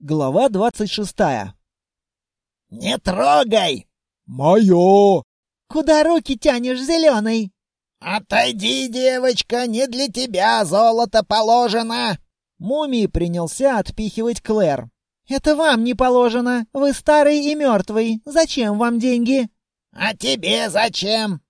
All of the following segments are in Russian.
Глава двадцать шестая. «Не трогай!» «Мое!» «Куда руки тянешь, зеленый?» «Отойди, девочка, не для тебя золото положено!» Мумий принялся отпихивать Клэр. «Это вам не положено. Вы старый и мертвый. Зачем вам деньги?» «А тебе зачем?»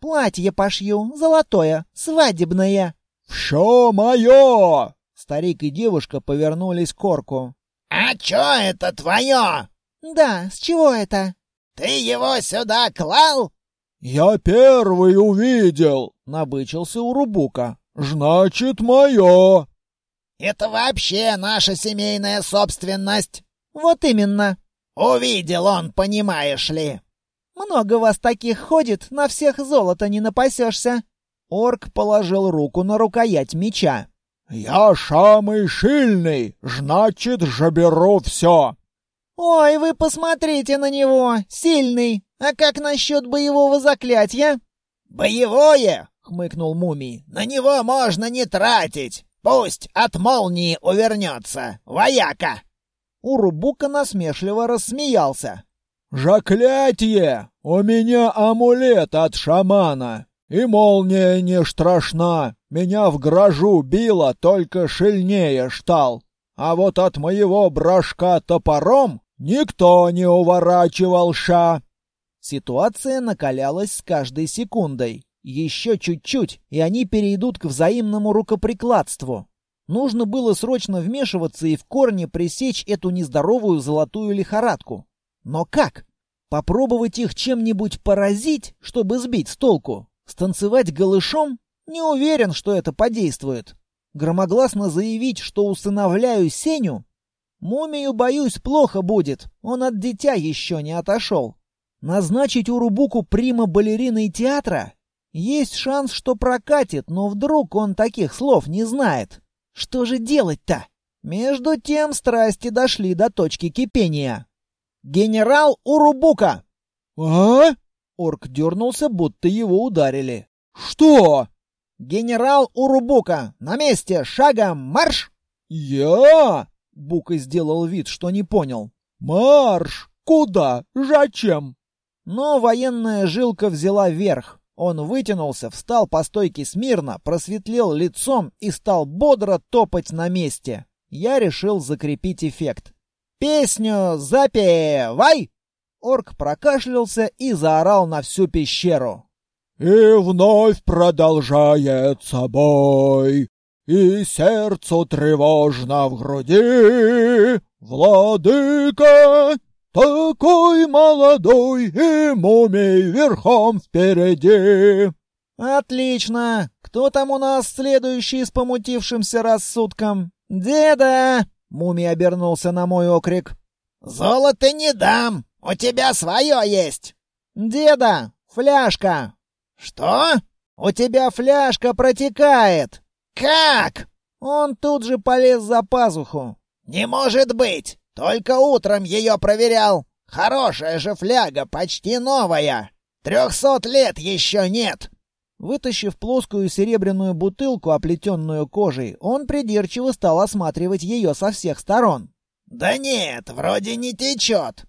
«Платье пошью, золотое, свадебное». «Все мое!» Старик и девушка повернулись к орку. «А чё это твое?» «Да, с чего это?» «Ты его сюда клал?» «Я первый увидел», — набычился Урубука. «Значит, мое». «Это вообще наша семейная собственность». «Вот именно». «Увидел он, понимаешь ли». «Много вас таких ходит, на всех золото не напасешься». Орк положил руку на рукоять меча. «Я самый сильный, значит, же беру все». «Ой, вы посмотрите на него, сильный. А как насчет боевого заклятия?» «Боевое?» — хмыкнул Мумий. «На него можно не тратить. Пусть от молнии увернется. Вояка!» Урубука насмешливо рассмеялся. «Заклятие! У меня амулет от шамана, и молния не страшна. Меня в грожу било, только сильнее штал. А вот от моего брашка топором никто не уворачивался». Ситуация накалялась с каждой секундой. Еще чуть-чуть, и они перейдут к взаимному рукоприкладству. Нужно было срочно вмешиваться и в корне пресечь эту нездоровую золотую лихорадку. Но как? Попробовать их чем-нибудь поразить, чтобы сбить с толку? Станцевать голышом? Не уверен, что это подействует. Громогласно заявить, что усыновляю Сеню? Мумию, боюсь, плохо будет. Он от дитя еще не отошел. Назначить Урубуку прима балериной театра? Есть шанс, что прокатит, но вдруг он таких слов не знает. Что же делать-то? Между тем страсти дошли до точки кипения. «Генерал Урубука!» «А?» Орк дернулся, будто его ударили. «Что?» «Генерал Урубука! На месте! Шагом! Марш!» «Я?» — Бука сделал вид, что не понял. «Марш! Куда? Зачем?» Но военная жилка взяла верх. Он вытянулся, встал по стойке смирно, просветлел лицом и стал бодро топать на месте. Я решил закрепить эффект. «Песню запевай!» Орк прокашлялся и заорал на всю пещеру. «И вновь продолжается бой, и сердцу тревожно в груди, владыка, такой молодой и мумий верхом впереди». «Отлично! Кто там у нас следующий с помутившимся рассудком? Деда!» Мумий обернулся на мой окрик. «Золото не дам! У тебя свое есть!» «Деда! Фляжка!» «Что?» «У тебя фляжка протекает!» «Как?» Он тут же полез за пазуху. «Не может быть! Только утром ее проверял! Хорошая же фляга, почти новая! Трехсот лет еще нет!» Вытащив плоскую серебряную бутылку, оплетенную кожей, он придирчиво стал осматривать ее со всех сторон. «Да нет, вроде не течет».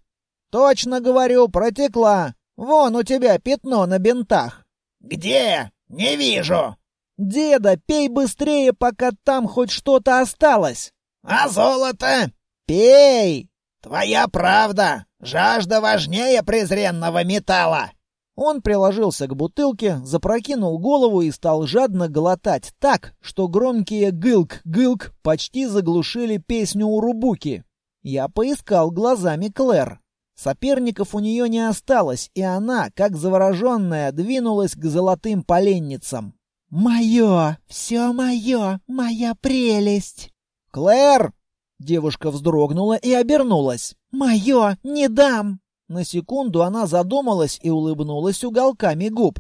«Точно говорю, протекла. Вон у тебя пятно на бинтах». «Где? Не вижу». «Деда, пей быстрее, пока там хоть что-то осталось». «А золото?» «Пей!» «Твоя правда. Жажда важнее презренного металла». Он приложился к бутылке, запрокинул голову и стал жадно глотать так, что громкие гылк-гылк почти заглушили песню Урубуки. Я поискал глазами Клэр. Соперников у нее не осталось, и она, как завороженная, двинулась к золотым поленницам. «Мое! Все мое! Моя прелесть!» «Клэр!» Девушка вздрогнула и обернулась. «Мое! Не дам!» На секунду она задумалась и улыбнулась уголками губ.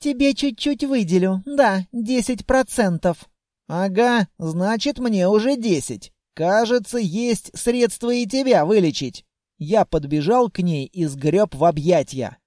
«Тебе чуть-чуть выделю, да, десять процентов». «Ага, значит, мне уже десять. Кажется, есть средства и тебя вылечить». Я подбежал к ней и сгреб в объятья.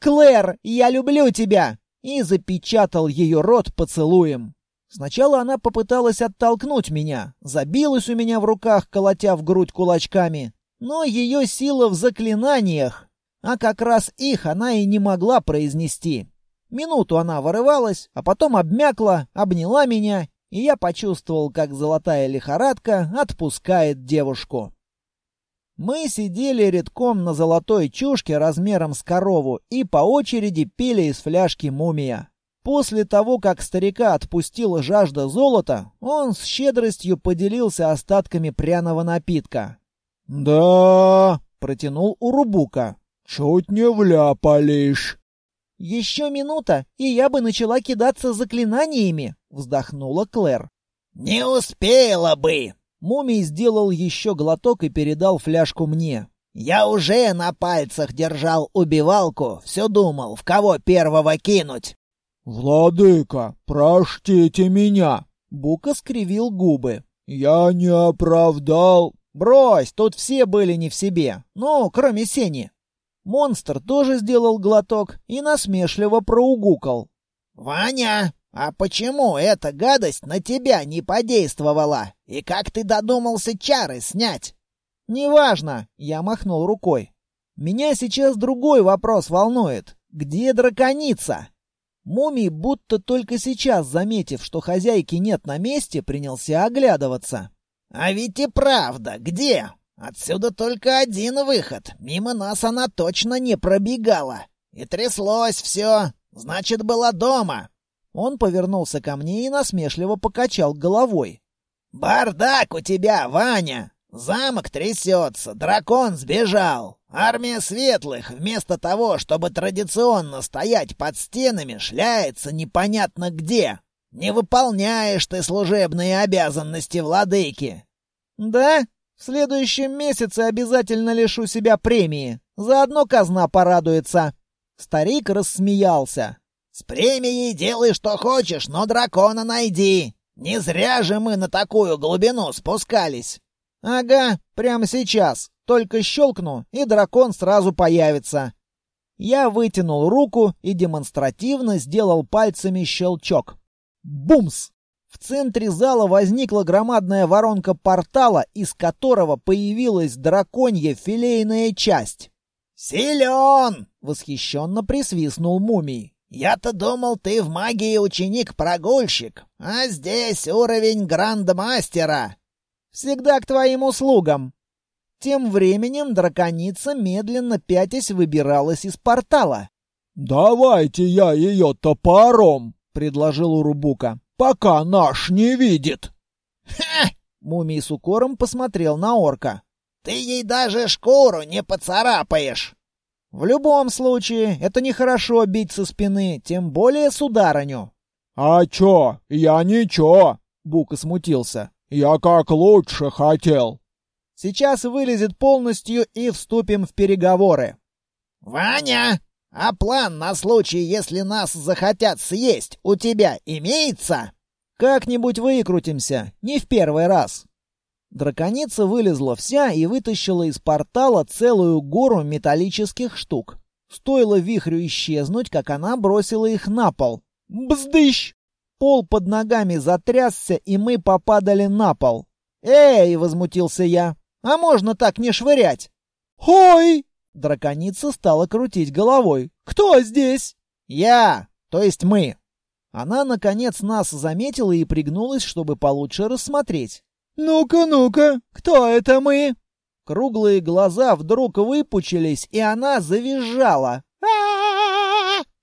«Клэр, я люблю тебя!» и запечатал ее рот поцелуем. Сначала она попыталась оттолкнуть меня, забилась у меня в руках, колотя в грудь кулачками. Но ее сила в заклинаниях, а как раз их она и не могла произнести. Минуту она вырывалась, а потом обмякла, обняла меня, и я почувствовал, как золотая лихорадка отпускает девушку. Мы сидели редком на золотой чушке размером с корову и по очереди пили из фляжки мумия. После того, как старика отпустила жажда золота, он с щедростью поделился остатками пряного напитка. «Да...» — протянул Урубука. «Чуть не вляпались». «Еще минута, и я бы начала кидаться заклинаниями», — вздохнула Клэр. «Не успела бы!» Мумий сделал еще глоток и передал фляжку мне. «Я уже на пальцах держал убивалку, все думал, в кого первого кинуть». «Владыка, простите меня!» Бука скривил губы. «Я не оправдал...» «Брось, тут все были не в себе. Ну, кроме Сени». Монстр тоже сделал глоток и насмешливо проугукал. «Ваня, а почему эта гадость на тебя не подействовала? И как ты додумался чары снять?» «Неважно», — я махнул рукой. «Меня сейчас другой вопрос волнует. Где драконица?» Мумий, будто только сейчас заметив, что хозяйки нет на месте, принялся оглядываться. «А ведь и правда, где? Отсюда только один выход. Мимо нас она точно не пробегала. И тряслось все. Значит, была дома». Он повернулся ко мне и насмешливо покачал головой. «Бардак у тебя, Ваня! Замок трясется, дракон сбежал. Армия светлых, вместо того, чтобы традиционно стоять под стенами, шляется непонятно где. Не выполняешь ты служебные обязанности владыки. Да? В следующем месяце обязательно лишу себя премии. Заодно казна порадуется. Старик рассмеялся. С премией делай что хочешь, но дракона найди. Не зря же мы на такую глубину спускались. Ага, прямо сейчас. Только щелкну, и дракон сразу появится. Я вытянул руку и демонстративно сделал пальцами щелчок. Бумс! В центре зала возникла громадная воронка портала, из которого появилась драконья филейная часть. «Силен!» — восхищенно присвистнул мумий. «Я-то думал, ты в магии ученик-прогульщик, а здесь уровень грандмастера». «Всегда к твоим услугам», тем временем драконица, медленно пятясь, выбиралась из портала. «Давайте я ее топором!» — предложил Урубука. «Пока наш не видит!» «Ха!» — мумий с укором посмотрел на орка. «Ты ей даже шкуру не поцарапаешь!» «В любом случае, это нехорошо бить со спины, тем более сударыню». «А чё? Я ничего!» — Бука смутился. «Я как лучше хотел!» Сейчас вылезет полностью и вступим в переговоры. Ваня, а план на случай, если нас захотят съесть, у тебя имеется? Как-нибудь выкрутимся, не в первый раз. Драконица вылезла вся и вытащила из портала целую гору металлических штук. Стоило вихрю исчезнуть, как она бросила их на пол. Бздыщ! Пол под ногами затрясся, и мы попадали на пол. «Эй!» — возмутился я. А можно так не швырять? Ой! Драконица стала крутить головой. Кто здесь? Я, то есть мы. Она наконец нас заметила и пригнулась, чтобы получше рассмотреть. Ну-ка, ну-ка, кто это мы? Круглые глаза вдруг выпучились, и она завизжала.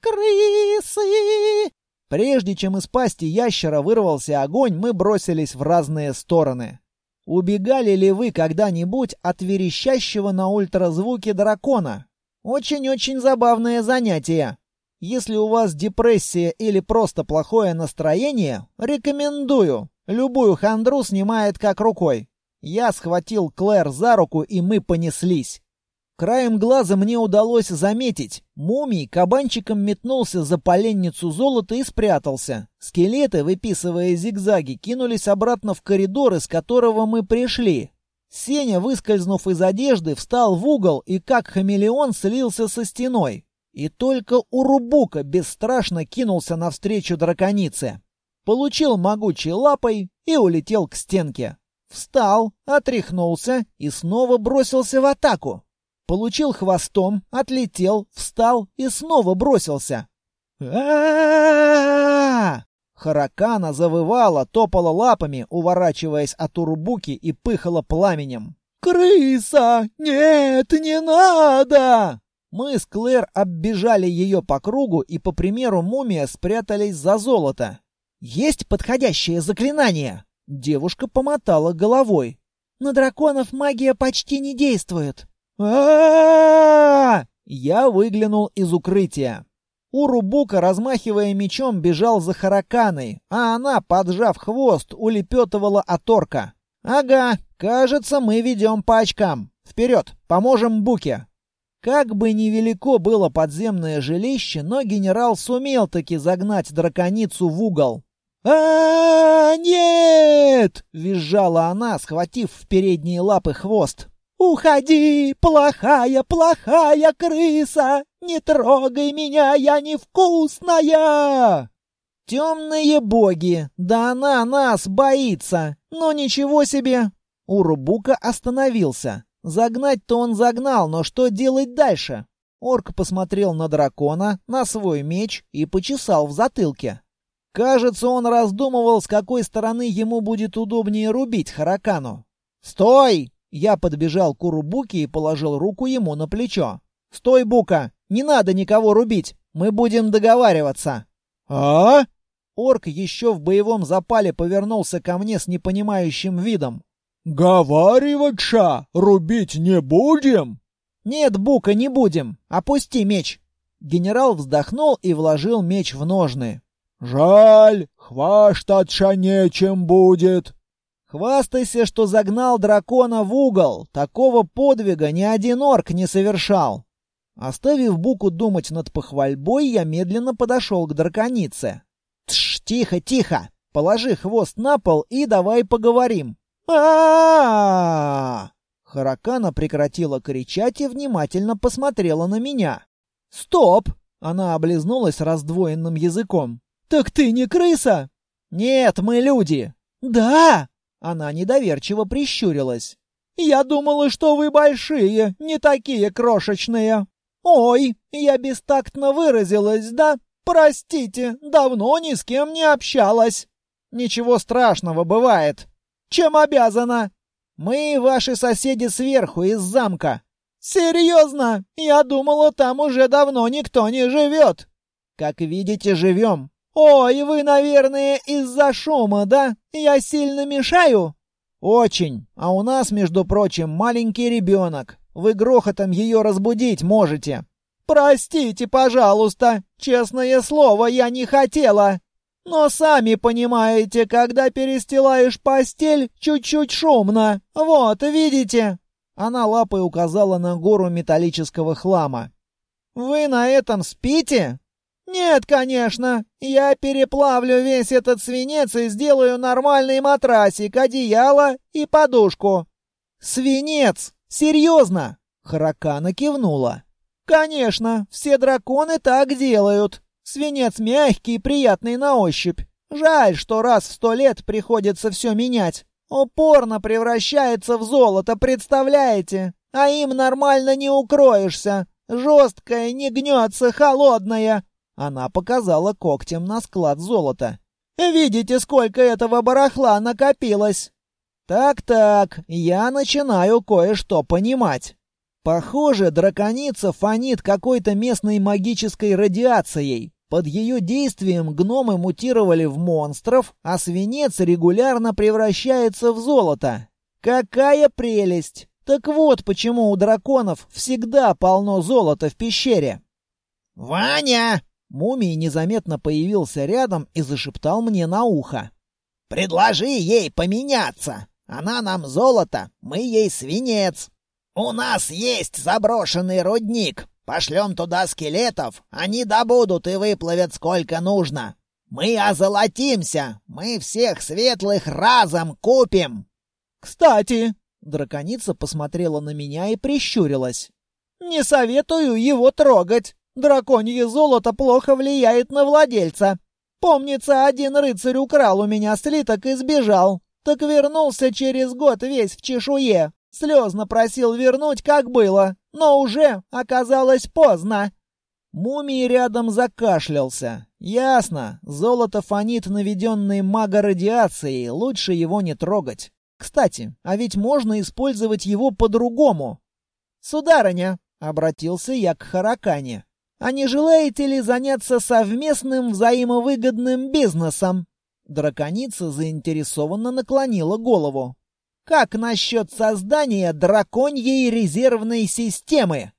Крысы! Прежде чем из пасти ящера вырвался огонь, мы бросились в разные стороны. Убегали ли вы когда-нибудь от верещащего на ультразвуке дракона? Очень-очень забавное занятие. Если у вас депрессия или просто плохое настроение, рекомендую. Любую хандру снимает как рукой. Я схватил Клэр за руку, и мы понеслись. Краем глаза мне удалось заметить. Мумий кабанчиком метнулся за поленницу золота и спрятался. Скелеты, выписывая зигзаги, кинулись обратно в коридор, из которого мы пришли. Сеня, выскользнув из одежды, встал в угол и как хамелеон слился со стеной. И только Урубука бесстрашно кинулся навстречу драконице. Получил могучей лапой и улетел к стенке. Встал, отряхнулся и снова бросился в атаку. Получил хвостом, отлетел, встал и снова бросился. а Харакана завывала, топала лапами, уворачиваясь от урубуки и пыхала пламенем. «Крыса! Нет, не надо!» Мы с Клэр оббежали ее по кругу и, по примеру мумия, спрятались за золото. «Есть подходящее заклинание!» Девушка помотала головой. «На драконов магия почти не действует». а Я выглянул из укрытия. Урубука, размахивая мечом, бежал за Хараканой, а она, поджав хвост, улепетывала от орка. «Ага, кажется, мы ведем по очкам. Вперед, поможем Буке!» Как бы невелико было подземное жилище, но генерал сумел таки загнать драконицу в угол. А, нет!» — визжала она, схватив в передние лапы хвост. «Уходи, плохая, плохая крыса! Не трогай меня, я невкусная!» «Темные боги! Да она нас боится! Но ничего себе!» Урубука остановился. Загнать-то он загнал, но что делать дальше? Орк посмотрел на дракона, на свой меч и почесал в затылке. Кажется, он раздумывал, с какой стороны ему будет удобнее рубить Харакану. «Стой!» Я подбежал к Урубуке и положил руку ему на плечо. «Стой, Бука! Не надо никого рубить! Мы будем договариваться!» «А?» Орк еще в боевом запале повернулся ко мне с непонимающим видом. «Говариваться? Рубить не будем?» «Нет, Бука, не будем. Опусти меч». Генерал вздохнул и вложил меч в ножны. «Жаль, хвастаться нечем будет». «Хвастайся, что загнал дракона в угол. Такого подвига ни один орк не совершал». Оставив Буку думать над похвальбой, я медленно подошел к драконице. «Тш, тихо, тихо! Положи хвост на пол и давай поговорим а Харакана прекратила кричать и внимательно посмотрела на меня. «Стоп!» — она облизнулась раздвоенным языком. «Так ты не крыса?» «Нет, мы люди!» «Да!» — она недоверчиво прищурилась. «Я думала, что вы большие, не такие крошечные!» «Ой, я бестактно выразилась, да? Простите, давно ни с кем не общалась!» «Ничего страшного бывает!» Чем обязана? Мы ваши соседи сверху из замка. Серьезно? Я думала, там уже давно никто не живет. Как видите, живем. Ой, вы, наверное, из-за шума, да? Я сильно мешаю? Очень. А у нас, между прочим, маленький ребенок. Вы грохотом ее разбудить можете. Простите, пожалуйста. Честное слово, я не хотела. Но сами понимаете, когда перестилаешь постель, чуть-чуть шумно. Вот, видите?» Она лапой указала на гору металлического хлама. «Вы на этом спите?» «Нет, конечно. Я переплавлю весь этот свинец и сделаю нормальный матрасик, одеяло и подушку». «Свинец? Серьезно?» Харакана кивнула. «Конечно, все драконы так делают. Свинец мягкий и приятный на ощупь. Жаль, что раз в сто лет приходится все менять. Упорно превращается в золото, представляете? А им нормально не укроешься. Жесткое, не гнется, холодное. Она показала когтем на склад золота. Видите, сколько этого барахла накопилось? Так-так, я начинаю кое-что понимать. Похоже, драконица фонит какой-то местной магической радиацией. Под ее действием гномы мутировали в монстров, а свинец регулярно превращается в золото. Какая прелесть! Так вот почему у драконов всегда полно золота в пещере. «Ваня!» Мумий незаметно появился рядом и зашептал мне на ухо. «Предложи ей поменяться. Она нам золото, мы ей свинец. У нас есть заброшенный рудник. Пошлем туда скелетов, они добудут и выплавят сколько нужно. Мы озолотимся, мы всех светлых разом купим. Кстати, драконица посмотрела на меня и прищурилась. Не советую его трогать. Драконье золото плохо влияет на владельца. Помнится, один рыцарь украл у меня слиток и сбежал. Так вернулся через год весь в чешуе. Слезно просил вернуть, как было, но уже оказалось поздно. Мумий рядом закашлялся. Ясно, золото фонит наведенной мага радиацией, лучше его не трогать. Кстати, а ведь можно использовать его по-другому. «Сударыня», — обратился я к Харакане, — «а не желаете ли заняться совместным взаимовыгодным бизнесом?» Драконица заинтересованно наклонила голову. «Как насчет создания драконьей резервной системы?»